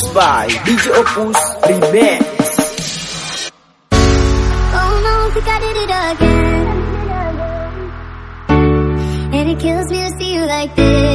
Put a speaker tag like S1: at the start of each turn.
S1: produced by DJ Opus
S2: Oh no, think I did it again. And it kills me to see you like this.